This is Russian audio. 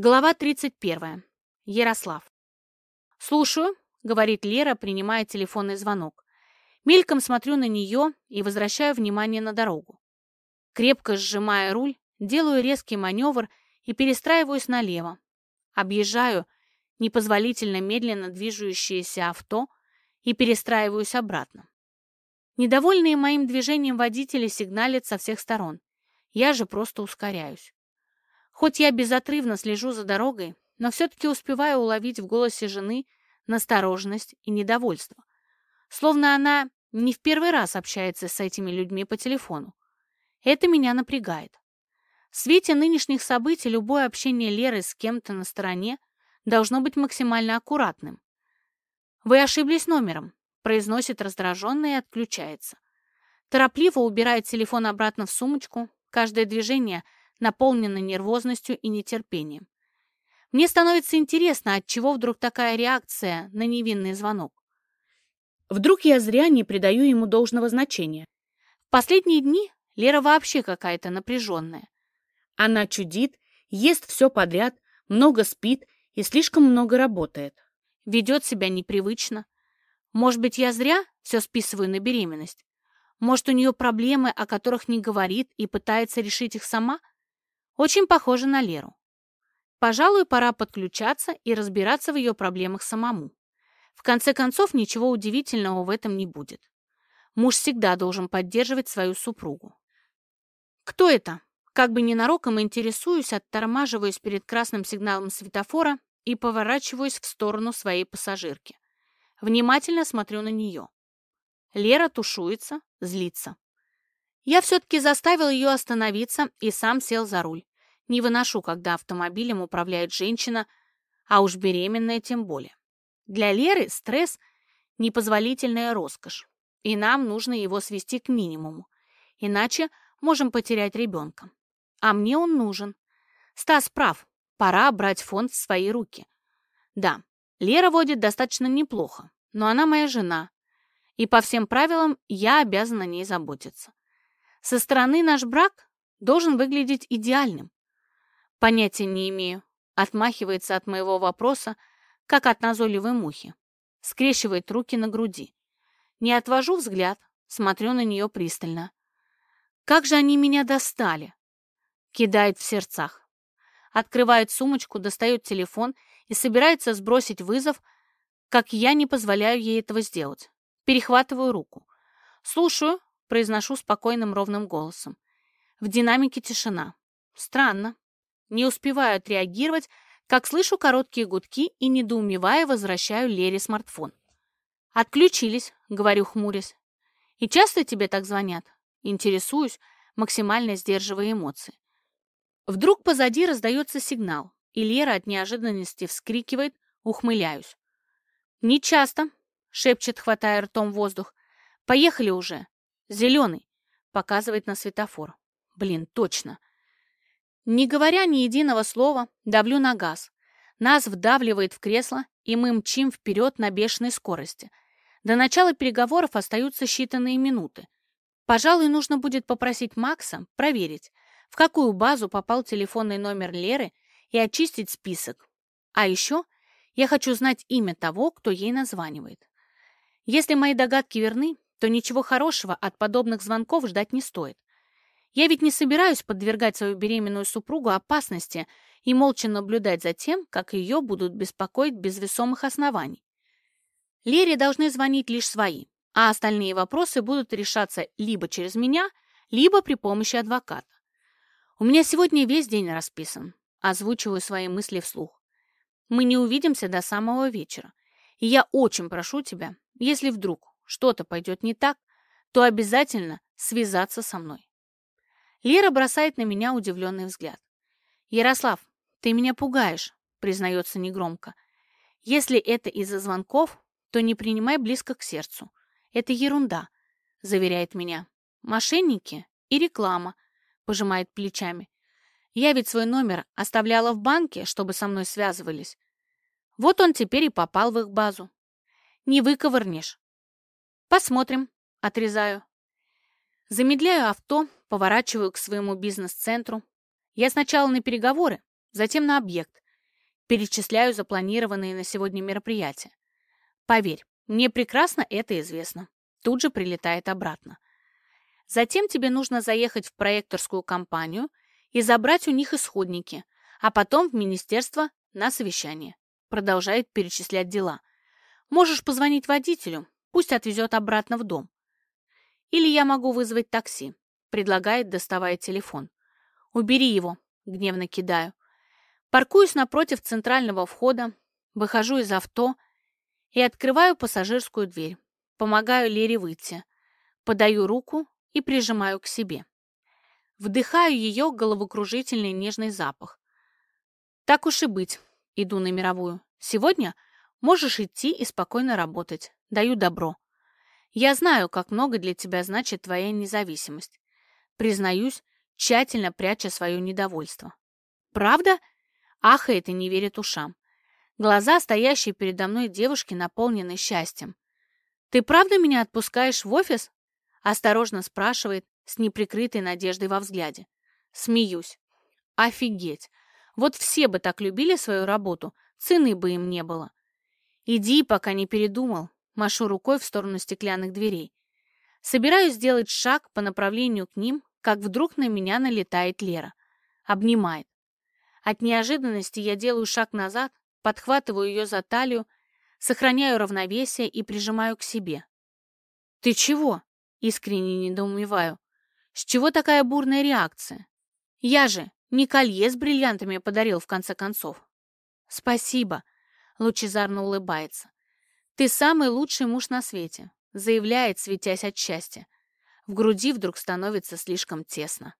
Глава 31. Ярослав. «Слушаю», — говорит Лера, принимая телефонный звонок. Мельком смотрю на нее и возвращаю внимание на дорогу. Крепко сжимая руль, делаю резкий маневр и перестраиваюсь налево. Объезжаю непозволительно медленно движущееся авто и перестраиваюсь обратно. Недовольные моим движением водители сигналят со всех сторон. Я же просто ускоряюсь. Хоть я безотрывно слежу за дорогой, но все-таки успеваю уловить в голосе жены настороженность и недовольство. Словно она не в первый раз общается с этими людьми по телефону. Это меня напрягает. В свете нынешних событий любое общение Леры с кем-то на стороне должно быть максимально аккуратным. «Вы ошиблись номером», — произносит раздраженно и отключается. Торопливо убирает телефон обратно в сумочку, каждое движение — наполнена нервозностью и нетерпением. Мне становится интересно, от чего вдруг такая реакция на невинный звонок. Вдруг я зря не придаю ему должного значения. В последние дни Лера вообще какая-то напряженная. Она чудит, ест все подряд, много спит и слишком много работает. Ведет себя непривычно. Может быть, я зря все списываю на беременность? Может, у нее проблемы, о которых не говорит и пытается решить их сама? Очень похожа на Леру. Пожалуй, пора подключаться и разбираться в ее проблемах самому. В конце концов, ничего удивительного в этом не будет. Муж всегда должен поддерживать свою супругу. Кто это? Как бы ненароком интересуюсь, оттормаживаюсь перед красным сигналом светофора и поворачиваюсь в сторону своей пассажирки. Внимательно смотрю на нее. Лера тушуется, злится. Я все-таки заставил ее остановиться и сам сел за руль. Не выношу, когда автомобилем управляет женщина, а уж беременная тем более. Для Леры стресс – непозволительная роскошь, и нам нужно его свести к минимуму, иначе можем потерять ребенка. А мне он нужен. Стас прав, пора брать фонд в свои руки. Да, Лера водит достаточно неплохо, но она моя жена, и по всем правилам я обязана о ней заботиться. Со стороны наш брак должен выглядеть идеальным. Понятия не имею. Отмахивается от моего вопроса, как от назойливой мухи. Скрещивает руки на груди. Не отвожу взгляд, смотрю на нее пристально. Как же они меня достали! Кидает в сердцах. Открывает сумочку, достает телефон и собирается сбросить вызов, как я не позволяю ей этого сделать. Перехватываю руку. «Слушаю», — произношу спокойным ровным голосом. В динамике тишина. Странно. Не успеваю отреагировать, как слышу короткие гудки и, недоумевая, возвращаю Лере смартфон. «Отключились», — говорю, хмурясь. «И часто тебе так звонят?» Интересуюсь, максимально сдерживая эмоции. Вдруг позади раздается сигнал, и Лера от неожиданности вскрикивает, ухмыляюсь. «Не часто», — шепчет, хватая ртом воздух. «Поехали уже. Зеленый», — показывает на светофор. «Блин, точно. Не говоря ни единого слова, давлю на газ. Нас вдавливает в кресло, и мы мчим вперед на бешеной скорости. До начала переговоров остаются считанные минуты. Пожалуй, нужно будет попросить Макса проверить, в какую базу попал телефонный номер Леры и очистить список. А еще я хочу знать имя того, кто ей названивает. Если мои догадки верны, то ничего хорошего от подобных звонков ждать не стоит. Я ведь не собираюсь подвергать свою беременную супругу опасности и молча наблюдать за тем, как ее будут беспокоить без весомых оснований. Лере должны звонить лишь свои, а остальные вопросы будут решаться либо через меня, либо при помощи адвоката. У меня сегодня весь день расписан. Озвучиваю свои мысли вслух. Мы не увидимся до самого вечера. И я очень прошу тебя, если вдруг что-то пойдет не так, то обязательно связаться со мной. Лера бросает на меня удивленный взгляд. «Ярослав, ты меня пугаешь», — признается негромко. «Если это из-за звонков, то не принимай близко к сердцу. Это ерунда», — заверяет меня. «Мошенники и реклама», — пожимает плечами. «Я ведь свой номер оставляла в банке, чтобы со мной связывались. Вот он теперь и попал в их базу. Не выковырнешь». «Посмотрим», — отрезаю. Замедляю авто, поворачиваю к своему бизнес-центру. Я сначала на переговоры, затем на объект, Перечисляю запланированные на сегодня мероприятия. Поверь, мне прекрасно это известно. Тут же прилетает обратно. Затем тебе нужно заехать в проекторскую компанию и забрать у них исходники, а потом в министерство на совещание. Продолжает перечислять дела. Можешь позвонить водителю, пусть отвезет обратно в дом. Или я могу вызвать такси, предлагает, доставая телефон. Убери его, гневно кидаю. Паркуюсь напротив центрального входа, выхожу из авто и открываю пассажирскую дверь. Помогаю Лере выйти. Подаю руку и прижимаю к себе. Вдыхаю ее головокружительный нежный запах. Так уж и быть, иду на мировую. Сегодня можешь идти и спокойно работать. Даю добро. Я знаю, как много для тебя значит твоя независимость. Признаюсь, тщательно пряча свое недовольство. Правда? Ахает и не верит ушам. Глаза, стоящие передо мной девушки, наполнены счастьем. «Ты правда меня отпускаешь в офис?» Осторожно спрашивает, с неприкрытой надеждой во взгляде. Смеюсь. Офигеть! Вот все бы так любили свою работу, цены бы им не было. Иди, пока не передумал. Машу рукой в сторону стеклянных дверей. Собираюсь сделать шаг по направлению к ним, как вдруг на меня налетает Лера. Обнимает. От неожиданности я делаю шаг назад, подхватываю ее за талию, сохраняю равновесие и прижимаю к себе. «Ты чего?» — искренне недоумеваю. «С чего такая бурная реакция? Я же не колье с бриллиантами подарил, в конце концов». «Спасибо», — лучезарно улыбается. «Ты самый лучший муж на свете», — заявляет, светясь от счастья. В груди вдруг становится слишком тесно.